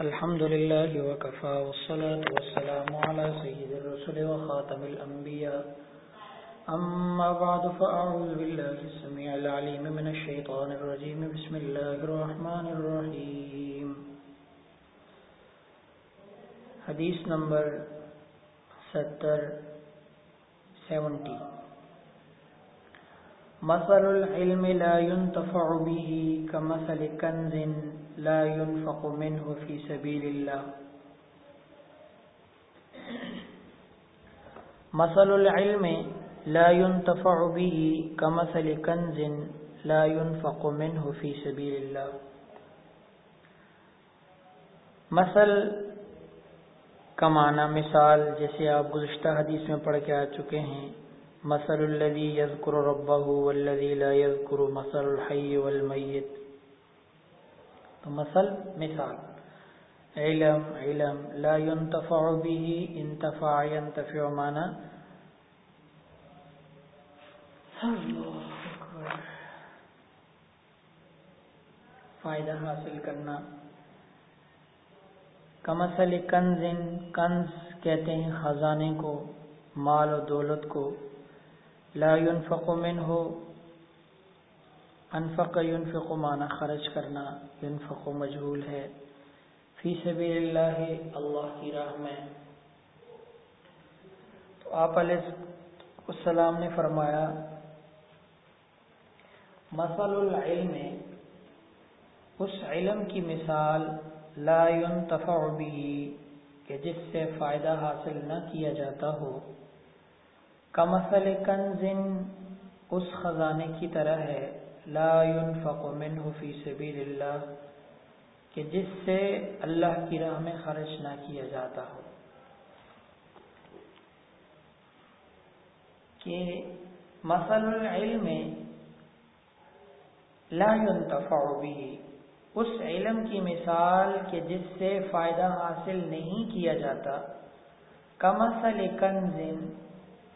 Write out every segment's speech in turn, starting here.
الحمد لله وكفى والصلاة والسلام على سيد الرسل وخاتم الأنبياء. أما بعد، فأعوذ بالله السميع العليم من الشيطان الرجيم. بسم الله الرحمن الرحيم. حدیث نمبر ستر سیونٹی. مثل العلم لا ينتفع به كمثل كنز لا ينفق منه في سبيل الله. مثل العلم لا ينتفع به كمثل كنز لا ينفق منه في سبيل الله. مثل کا معنی مثال جیسے آپ گزشتہ حدیث میں پڑھ کے آ چکے ہیں مثل الذي يذكر ربه والذي لا يذكر مثل الحي والميت. تو مثل، مثال. علم علم. لا ينتفع به انتفع ينتفع معنی. فائدہ حاصل کرنا. کمسل کنز کنز کہتے ہیں خزانے کو، مال و دولت کو. لا ينفق منه، انفق ينفق معنی خرچ کرنا، ينفق مجهول ہے۔ فی سبیل اللہ اللہ کی راہ میں۔ تو آپ علیہ السلام نے فرمایا، مثل العلم، اس علم کی مثال لا ينتفع به، کہ جس سے فائدہ حاصل نہ کیا جاتا ہو۔ کمثل کنز اس خزانے کی طرح ہے، لا ينفق منه فی سبیل اللہ، کہ جس سے اللہ کی راہ میں خرچ نہ کیا جاتا ہو۔ کہ مثل العلم لا ينتفع به، اس علم کی مثال کہ جس سے فائدہ حاصل نہیں کیا جاتا، کمثل کنز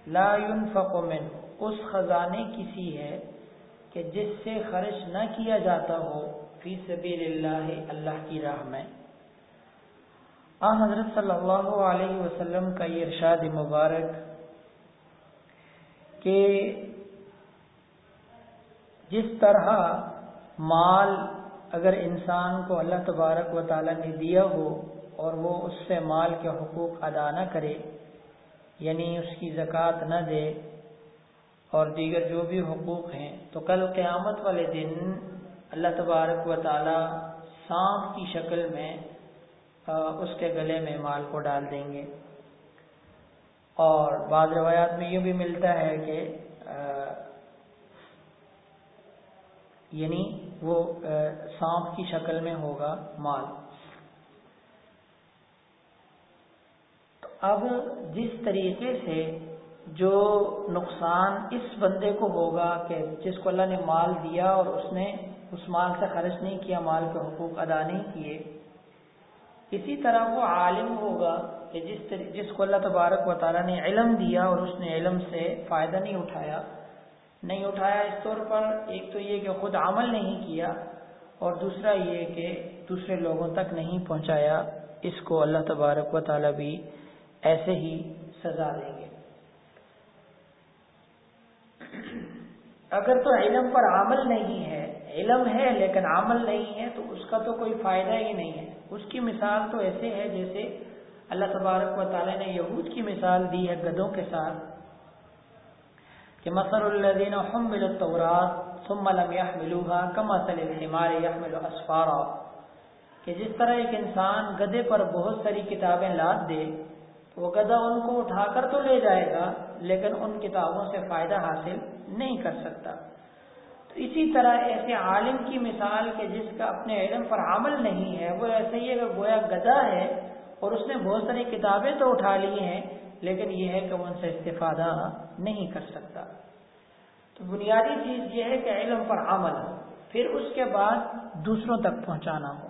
لا ينفق منه اس خزانے کسی ہے کہ جس سے خرچ نہ کیا جاتا ہو، فی سبیل اللہ اللہ کی راہ میں۔ آ، حضرت صلی اللہ علیہ وسلم کا یہ ارشاد مبارک کہ جس طرح مال اگر انسان کو اللہ تبارک و تعالی نے دیا ہو اور وہ اس سے مال کے حقوق ادا نہ کرے یعنی اس کی زکوٰۃ نہ دے اور دیگر جو بھی حقوق ہیں، تو کل قیامت والے دن اللہ تبارک و تعالی سانپ کی شکل میں اس کے گلے میں مال کو ڈال دیں گے۔ اور بعض روایات میں یہ بھی ملتا ہے کہ یعنی وہ سانپ کی شکل میں ہوگا مال تو اب جس طریقے سے جو نقصان اس بندے کو ہوگا کہ جس کو اللہ نے مال دیا اور اس نے اس مال سے خرچ نہیں کیا، مال کے حقوق ادا نہیں کیے، اسی طرح وہ عالم ہوگا کہ جس جس کو اللہ تبارک و تعالیٰ نے علم دیا اور اس نے علم سے فائدہ نہیں اٹھایا۔ نہیں اٹھایا اس طور پر، ایک تو یہ کہ خود عمل نہیں کیا اور دوسرا یہ کہ دوسرے لوگوں تک نہیں پہنچایا۔ اس کو اللہ تبارک و تعالیٰ بھی ایسے ہی سزا دیں گے۔ اگر تو علم پر عمل نہیں ہے، علم ہے لیکن عمل نہیں ہے، تو اس کا تو کوئی فائدہ ہی نہیں ہے۔ اس کی مثال تو ایسے ہے جیسے اللہ تبارک و تعالیٰ نے یہود کی مثال دی ہے گدوں کے ساتھ، کہ مثل الذين حملوا التوراة ثم لم يحملوها كمثل الحمار يحمل اسفارا کہ جس طرح ایک انسان گدے پر بہت ساری کتابیں لاد دے وہ گدا ان کو اٹھا کر تو لے جائے گا، لیکن ان کتابوں سے فائدہ حاصل نہیں کر سکتا۔ تو اسی طرح ایسے عالم کی مثال کہ جس کا اپنے علم پر عمل نہیں ہے، وہ ایسے ہی اگر گویا گدا ہے اور اس نے بہت ساری کتابیں تو اٹھا لی ہیں، لیکن یہ ہے کہ وہ ان سے استفادہ نہیں کر سکتا۔ تو بنیادی چیز یہ ہے کہ علم پر عمل ہو پھر اس کے بعد دوسروں تک پہنچانا ہو۔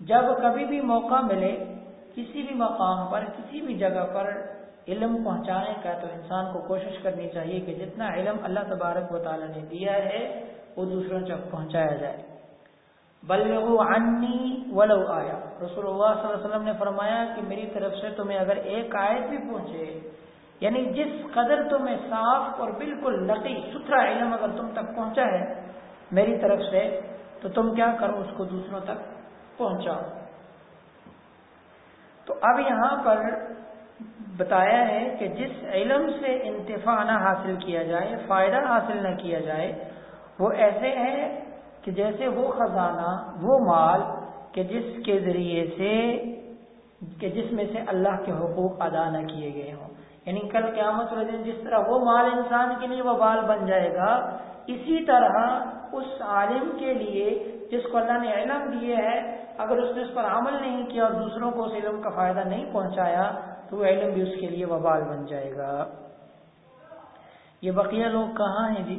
جب کبھی بھی موقع ملے کسی بھی مقام پر، کسی بھی جگہ پر علم پہنچانے کا تو انسان کو کوشش کرنی چاہیے کہ جتنا علم اللہ تبارک و تعالیٰ نے دیا ہے، وہ دوسروں تک پہنچایا جائے۔ بلغو عنی ولو آیا۔ رسول اللہ صلی اللہ علیہ وسلم نے فرمایا کہ میری طرف سے تمہیں اگر ایک آیت بھی پہنچے یعنی جس قدر تمہیں صاف اور بالکل نقی، ستھرا علم اگر تم تک پہنچا ہے میری طرف سے، تو تم کیا کرو؟ اس کو دوسروں تک پہنچاؤ۔ تو اب یہاں پر بتایا ہے کہ جس علم سے انتفاع نہ حاصل کیا جائے، فائدہ حاصل نہ کیا جائے، وہ ایسے ہے کہ جیسے وہ خزانہ، وہ مال کہ جس کے ذریعے سے، کہ جس میں سے اللہ کے حقوق ادا نہ کیے گئے ہوں۔ یعنی کل قیامت دن جس طرح وہ مال انسان کے لیے وہ بال بن جائے گا، اسی طرح اس عالم کے لیے جس کو اللہ نے علم دیے ہے اگر اس نے اس پر عمل نہیں کیا اور دوسروں کو اس علم کا فائدہ نہیں پہنچایا، تو وہ علم بھی اس کے لیے وبال بن جائے گا۔ یہ بقیہ لوگ کہاں ہیں جی؟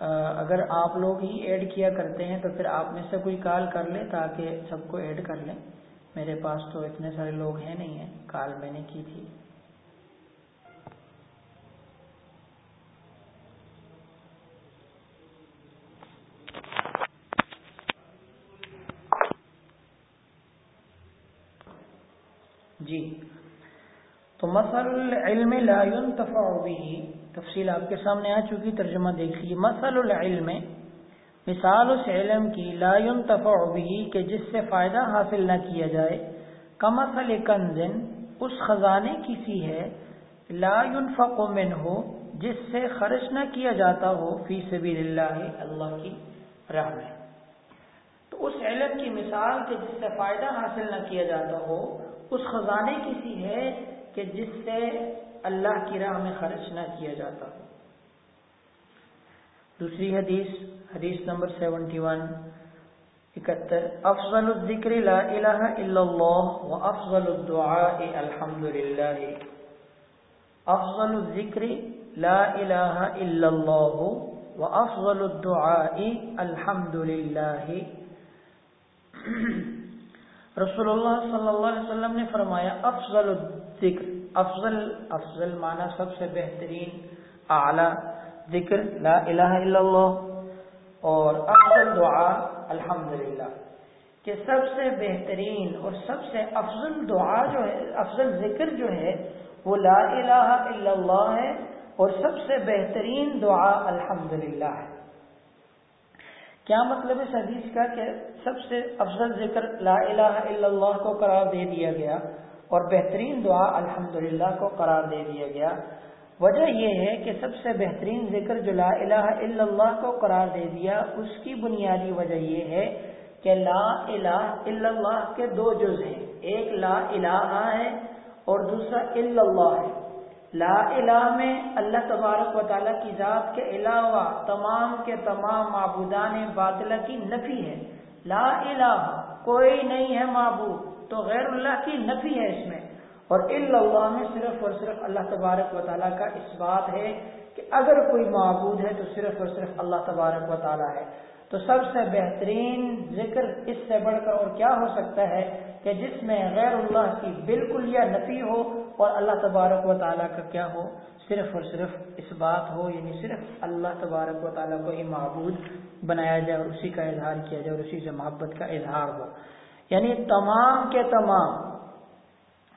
اگر آپ لوگ ہی ایڈ کیا کرتے ہیں تو پھر آپ میں سے کوئی کال کر لیں تاکہ سب کو ایڈ کر لیں۔ میرے پاس تو اتنے سارے لوگ ہیں نہیں ہیں، کال میں نے کی تھی۔ جی۔ تو مسل العلم لا ينتفع به۔ تفصیل آپ کے سامنے آ چکی، ترجمہ دیکھیے مسل العلم، مثال اس علم کی لا ينتفع به کہ جس سے فائدہ حاصل نہ کیا جائے۔ کمثل کنز، اس خزانے کی سی ہے، لا ينفق منه جس سے خرچ نہ کیا جاتا ہو فی سبیل اللہ اللہ کی راہ میں۔ تو اس علم کی مثال کے جس سے فائدہ حاصل نہ کیا جاتا ہو اس خزانے کی سی ہے کہ جس سے اللہ کی راہ میں خرچ نہ کیا جاتا دوسری حدیث حدیث نمبر سیونٹی ون، اکہتر، افضل الذکر لا الہ الا اللہ و افضل الدعاء الحمد للہ افضل الذکر لا الہ الا اللہ و افضل الدعاء الحمد للہ رسول اللہ صلی اللہ علیہ وسلم نے فرمایا، افضل الذکر، افضل افضل معنی سب سے بہترین اعلی ذکر، لا الہ الا اللہ، اور افضل دعا، الحمدللہ۔ کہ سب سے بہترین اور سب سے افضل دعا جو ہے، افضل ذکر جو ہے، وہ لا الہ الا اللہ ہے، اور سب سے بہترین دعا، الحمدللہ ہے۔ کیا مطلب اس حدیث کا کہ سب سے افضل ذکر لا الہ الا اللہ کو قرار دے دیا گیا اور بہترین دعا الحمد کو قرار دے دیا گیا؟ وجہ یہ ہے کہ سب سے بہترین ذکر جو لا الہ الا اللہ کو قرار دے دیا، اس کی بنیادی وجہ یہ ہے کہ لا الہ الا اللہ کے دو جز ہیں، ایک لا الہ ہے اور دوسرا الا اللہ ہے۔ لا الہ میں اللہ تبارک و تعالیٰ کی ذات کے علاوہ تمام کے تمام معبودان باطلہ کی نفی ہے۔ لا الہ کوئی نہیں ہے معبود، تو غیر اللہ کی نفی ہے اس میں۔ اور اللہ میں صرف اور صرف اللہ تبارک و تعالیٰ کا اس بات ہے کہ اگر کوئی معبود ہے تو صرف اور صرف اللہ تبارک و تعالیٰ ہے۔ تو سب سے بہترین ذکر اس سے بڑھ کر اور کیا ہو سکتا ہے کہ جس میں غیر اللہ کی بالکل یا نفی ہو اور اللہ تبارک و تعالیٰ کا کیا ہو؟ صرف اور صرف اس بات ہو یعنی صرف اللہ تبارک و تعالیٰ کو ہی معبود بنایا جائے اور اسی کا اظہار کیا جائے اور اسی سے محبت کا اظہار ہو۔ یعنی تمام کے تمام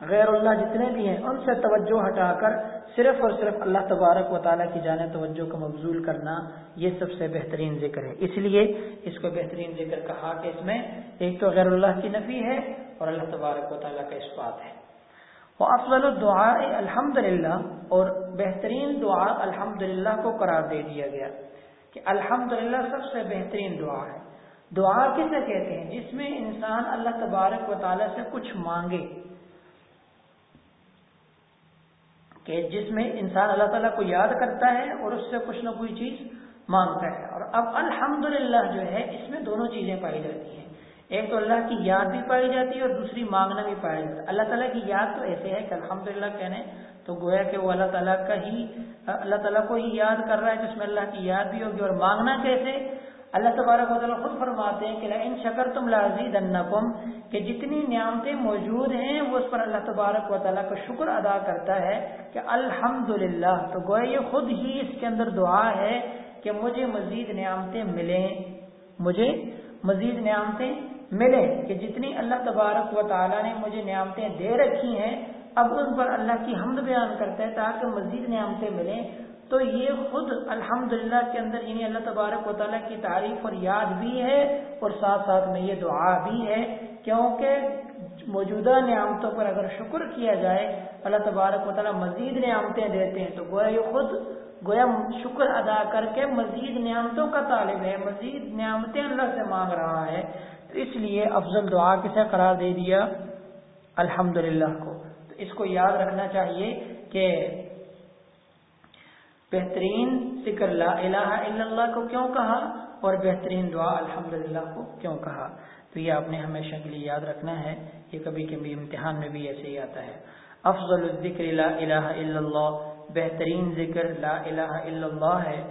غیر اللہ جتنے بھی ہیں، ان سے توجہ ہٹا کر صرف اور صرف اللہ تبارک و تعالیٰ کی جانب توجہ کو مبزول کرنا یہ سب سے بہترین ذکر ہے۔ اس لیے اس کو بہترین ذکر کہا کہ اس میں ایک تو غیر اللہ کی نفی ہے اور اللہ تبارک و تعالیٰ کا اس بات ہے۔ وہ افضل الدعا الحمد للہ اور بہترین دعا الحمد کو قرار دے دیا گیا کہ الحمد سب سے بہترین دعا ہے۔ دعا کسے کہتے ہیں؟ جس میں انسان اللہ تبارک و تعالیٰ سے کچھ مانگے۔ کہ جس میں انسان اللہ تعالیٰ کو یاد کرتا ہے اور اس سے کچھ نہ کوئی چیز مانگتا ہے۔ اور اب الحمد جو ہے، اس میں دونوں چیزیں پائی جاتی ہیں۔ ایک تو اللہ کی یاد بھی پائی جاتی ہے اور دوسری مانگنا بھی پایا جاتا ہے۔ اللہ تعالیٰ کی یاد تو ایسے ہے کہ الحمد للہ کہنے تو گویا کہ وہ اللہ تعالیٰ کا ہی، اللہ تعالیٰ کو ہی یاد کر رہا ہے جس میں اللہ کی یاد بھی ہوگی۔ اور مانگنا کیسے؟ اللہ تبارک و تعالیٰ خود فرماتے ہیں کہ ان شکر تم لازید کہ جتنی نعمتیں موجود ہیں، وہ اس پر اللہ تبارک و تعالیٰ کا شکر ادا کرتا ہے کہ الحمد تو گویا یہ خود ہی اس کے اندر دعا ہے کہ مجھے مزید نعمتیں ملیں، مجھے مزید نعمتیں ملیں کہ جتنی اللہ تبارک و تعالیٰ نے مجھے نعمتیں دے رکھی ہیں، اب ان پر اللہ کی حمد بیان کرتا ہے تاکہ مزید نعمتیں ملیں۔ تو یہ خود الحمد کے اندر یعنی اللہ تبارک و تعالیٰ کی تعریف اور یاد بھی ہے اور ساتھ ساتھ میں یہ دعا بھی ہے کیونکہ موجودہ نعمتوں پر اگر شکر کیا جائے اللہ تبارک و تعالیٰ مزید نعمتیں دیتے ہیں تو گویا یہ خود گویا شکر ادا کر کے مزید نعمتوں کا طالب ہے، مزید نعمتیں اللہ سے مانگ رہا ہے۔ تو اس لیے افضل دعا کسے قرار دے دیا؟ الحمد کو۔ تو اس کو یاد رکھنا چاہیے کہ بہترین ذکر لا الہ الا اللہ کو کیوں کہا اور بہترین دعا الحمد کو کیوں کہا؟ تو یہ آپ نے ہمیشہ کے لیے یاد رکھنا ہے، یہ کبھی کبھی امتحان میں بھی ایسے ہی آتا ہے۔ افضل الذکر لا الہ الا اللہ، بہترین ذکر لا الہ الا اللہ ہے۔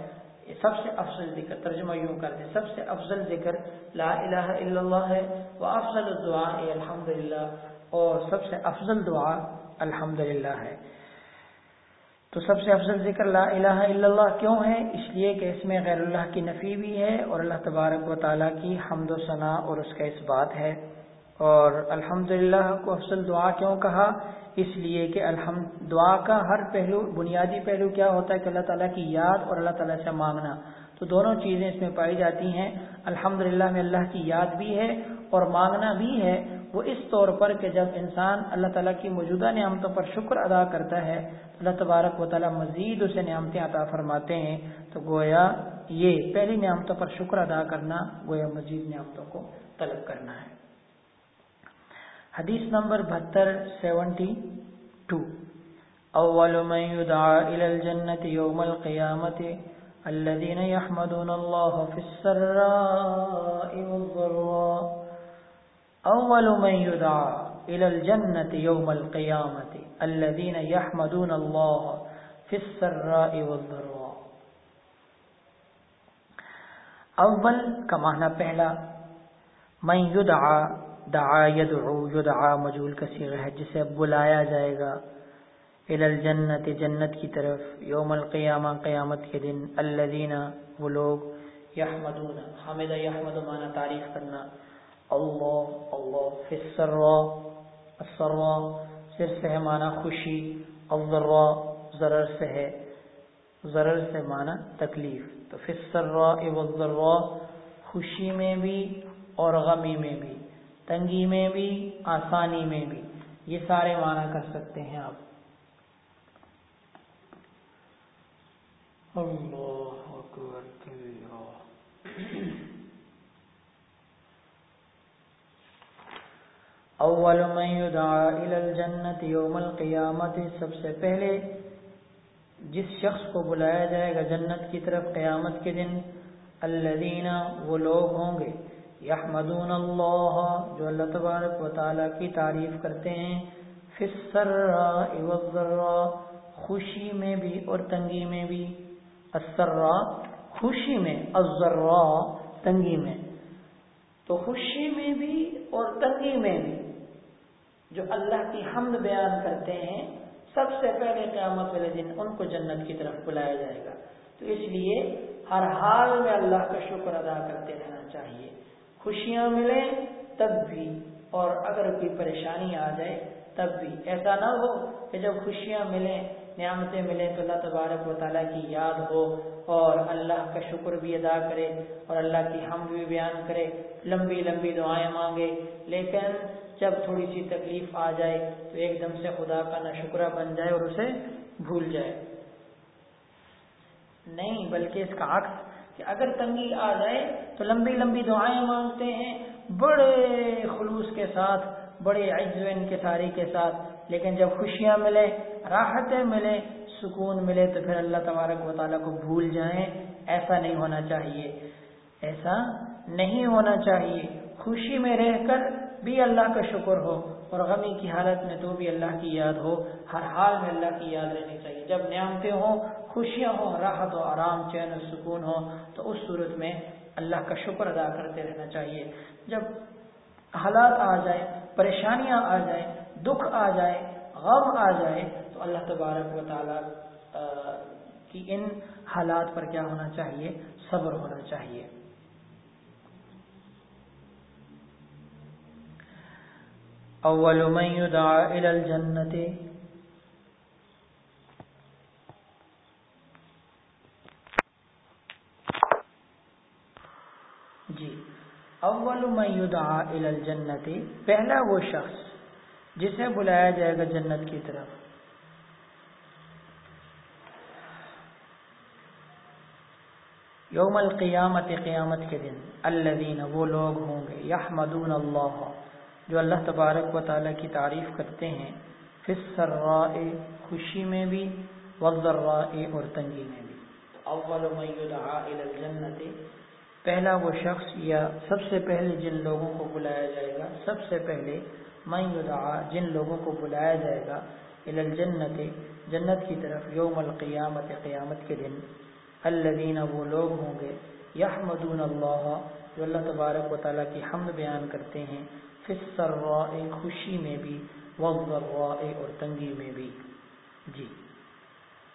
سب سے افضل ذکر، ترجمہ یوں کرتے سب سے افضل ذکر لا الہ الا اللہ ہے وہ افضل الدعا الحمد اور سب سے افضل دعا الحمد ہے۔ تو سب سے افضل ذکر لا الہ الا اللہ کیوں ہے؟ اس لیے کہ اس میں غیر اللہ کی نفی بھی ہے اور اللہ تبارک و تعالیٰ کی حمد و ثناء اور اس کا اس بات ہے۔ اور الحمد کو افضل دعا کیوں کہا؟ اس لیے کہ الحمد، دعا کا ہر پہلو، بنیادی پہلو کیا ہوتا ہے کہ اللہ تعالیٰ کی یاد اور اللہ تعالیٰ سے مانگنا۔ تو دونوں چیزیں اس میں پائی جاتی ہیں۔ الحمد میں اللہ کی یاد بھی ہے اور مانگنا بھی ہے۔ وہ اس طور پر کہ جب انسان اللہ تعالیٰ کی موجودہ نعمتوں پر شکر ادا کرتا ہے، اللہ تبارک و تعالیٰ مزید اسے نعمتیں عطا فرماتے ہیں، تو گویا یہ پہلی نعمتوں پر شکر ادا کرنا، گویا مزید نعمتوں کو طلب کرنا ہے۔ حدیث نمبر بہتر، سیونٹی ٹو۔ اول من يدعى الى الجنة يوم القيامة الذين يحمدون الله في السراء والضراء۔ اول من يدعى الى الجنة يوم القيامة الذين يحمدون الله في السراء والضراء. اول کا معنی پہلا، من يدعى دعا یدعو، یدعا مجول کا سیغ ہے، جسے بلایا جائے گا الجنت، جنت کی طرف، یوم القیامہ، قیامت کے دن، الذین، وہ لوگ، یحمدون حمد یحمد مانا تعریف کرنا اللہ اللہ فی السرا السرا سر سے ہے مانا خوشی الضرا ضرر سے ہے، ضرر سے مانا تکلیف۔ تو فی السرا والضرا خوشی میں بھی اور غمی میں بھی، تنگی میں بھی، آسانی میں بھی۔ یہ سارے معنی کر سکتے ہیں آپ۔ اللہ۔ اول من يدعى الى الجنت یوم القیامت، سب سے پہلے جس شخص کو بلایا جائے گا جنت کی طرف قیامت کے دن، الذین وہ لوگ ہوں گے، یحمدون اللہ، جو اللہ تبارک و تعالیٰ کی تعریف کرتے ہیں خوشی میں بھی اور تنگی میں بھی اسرا خوشی میں الزرا تنگی میں، تو خوشی میں بھی اور تنگی میں بھی۔ جو اللہ کی حمد بیان کرتے ہیں، سب سے پہلے قیامت والے دن ان کو جنت کی طرف بلایا جائے گا۔ تو اس لیے ہر حال میں اللہ کا شکر ادا کرتے رہنا چاہیے۔ خوشیاں ملیں تب بھی، اور اگر کوئی پریشانی آ جائے تب بھی۔ ایسا نہ ہو کہ جب خوشیاں ملیں، نعمتیں ملیں تو اللہ تبارک و تعالیٰ کی یاد ہو، اور اللہ کا شکر بھی ادا کرے، اور اللہ کی ہم بھی بیان کرے۔ لمبی لمبی دعائیں مانگے، لیکن جب تھوڑی سی تکلیف آ جائے تو ایک دم سے خدا کا نہ بن جائے اور اسے بھول جائے۔ نہیں، بلکہ اس کا عکس کہ اگر تنگی آ جائے تو لمبی لمبی دعائیں مانگتے ہیں، بڑے خلوص کے ساتھ، بڑے عزوین کے ساری کے ساتھ۔ لیکن جب خوشیاں ملے، راحتیں ملے، سکون ملے، تو پھر اللہ تبارک و تعالیٰ کو بھول جائیں۔ ایسا نہیں ہونا چاہیے۔ ایسا نہیں ہونا چاہیے۔ خوشی میں رہ کر بھی اللہ کا شکر ہو اور غمی کی حالت میں تو بھی اللہ کی یاد ہو، ہر حال میں اللہ کی یاد رہنی چاہیے۔ جب نعمتیں ہوں، خوشیاں ہوں، راحت و آرام، چین و سکون ہو، تو اس صورت میں اللہ کا شکر ادا کرتے رہنا چاہیے۔ جب حالات آ جائے پریشانیاں آ جائیں، دکھ آ جائے، غم آ جائے، تو اللہ تبارک و تعالیٰ کی ان حالات پر کیا ہونا چاہیے؟ صبر ہونا چاہیے۔ اول من يدعى الى الجنت جی. اول من يدعى الى الجنت پہلا وہ شخص جسے بلایا جائے گا جنت کی طرف. یوم القیامت، قیامت کے دن. الذین، وہ لوگ ہوں گے. یحمدون اللہ. جو اللہ تبارک و تعالیٰ کی تعریف کرتے ہیں فسراء خوشی میں بھی وضراء اور تنگی میں بھی۔ اول من یدعا الى الجنت پہلا وہ شخص یا سب سے پہلے جن لوگوں کو بلایا جائے گا سب سے پہلے من یدعا جن لوگوں کو بلایا جائے گا الجنت جنت کی طرف یوم القیامت قیامت کے دن۔ الذین وہ لوگ ہوں گے یحمدون اللہ جو اللہ تبارک و تعالیٰ کی حمد بیان کرتے ہیں۔ فسراء خوشی میں بھی وضراء اور تنگی میں بھی۔ جی۔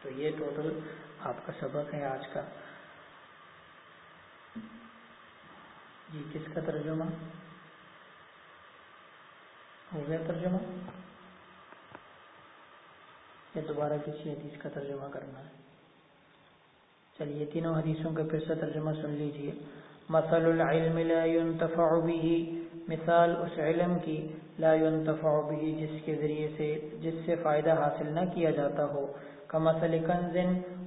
تو یہ ٹوٹل آپ کا سبق ہے آج کا۔ جی کس کا ترجمہ؟ ہو گیا ترجمہ؟ یا دوبارہ کسی حدیث کا ترجمہ کرنا ہے۔ چلیے، تینوں حدیثوں کا پھر سے ترجمہ سن لیجیے۔ مثل العلم لا ينتفع به مثال اس علم کی لا ينتفع به، جس کے ذریعے سے، جس سے فائدہ حاصل نہ کیا جاتا ہو۔ کمثل کنز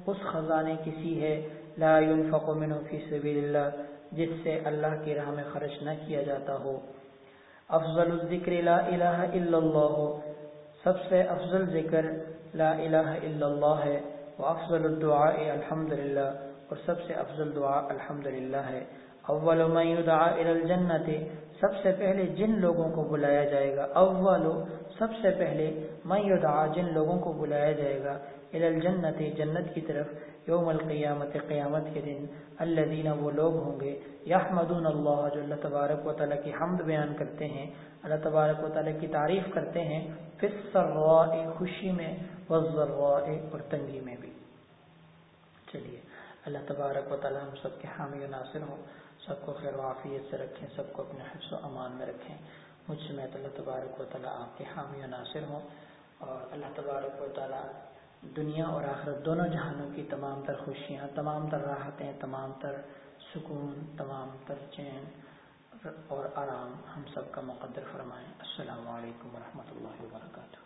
اس خزانے کسی ہے، لا ينفق منه في سبيل الله جس سے اللہ کی راہ میں خرچ نہ کیا جاتا ہو۔ افضل الذکر لا الہ الا اللہ، سب سے افضل ذکر لا الہ الا اللہ ہے۔ وافضل الدعاء الحمد للہ اور سب سے افضل دعا الحمد للہ ہے۔ اول من يدعى الى الجنت سب سے پہلے جن لوگوں کو بلایا جائے گا، اول سب سے پہلے من يدعى جن لوگوں کو بلایا جائے گا الجنت، جنت کی طرف، یوم القیامت، قیامت کے دن۔ الذين وہ لوگ ہوں گے، یحمدون اللہ، جو اللہ تبارک و تعالی کی حمد بیان کرتے ہیں، اللہ تبارک و تعالی کی تعریف کرتے ہیں، فی خوشی میں، والضراء اور تنگی میں بھی۔ چلیے۔ اللہ تبارک و تعالی ہم سب کے حامی و ناصر ہوں۔ سب کو خیر و عافیت سے رکھیں، سب کو اپنے حفظ و امان میں رکھیں۔ مجھ سے میں اللہ تبارک و تعالی آپ کے حامی و ناصر ہوں۔ اور اللہ تبارک و تعالی دنیا اور آخرت دونوں جہانوں کی تمام تر خوشیاں، تمام تر راحتیں، تمام تر سکون، تمام تر چین اور آرام ہم سب کا مقدر فرمائیں۔ السلام علیکم ورحمۃ اللہ وبرکاتہ۔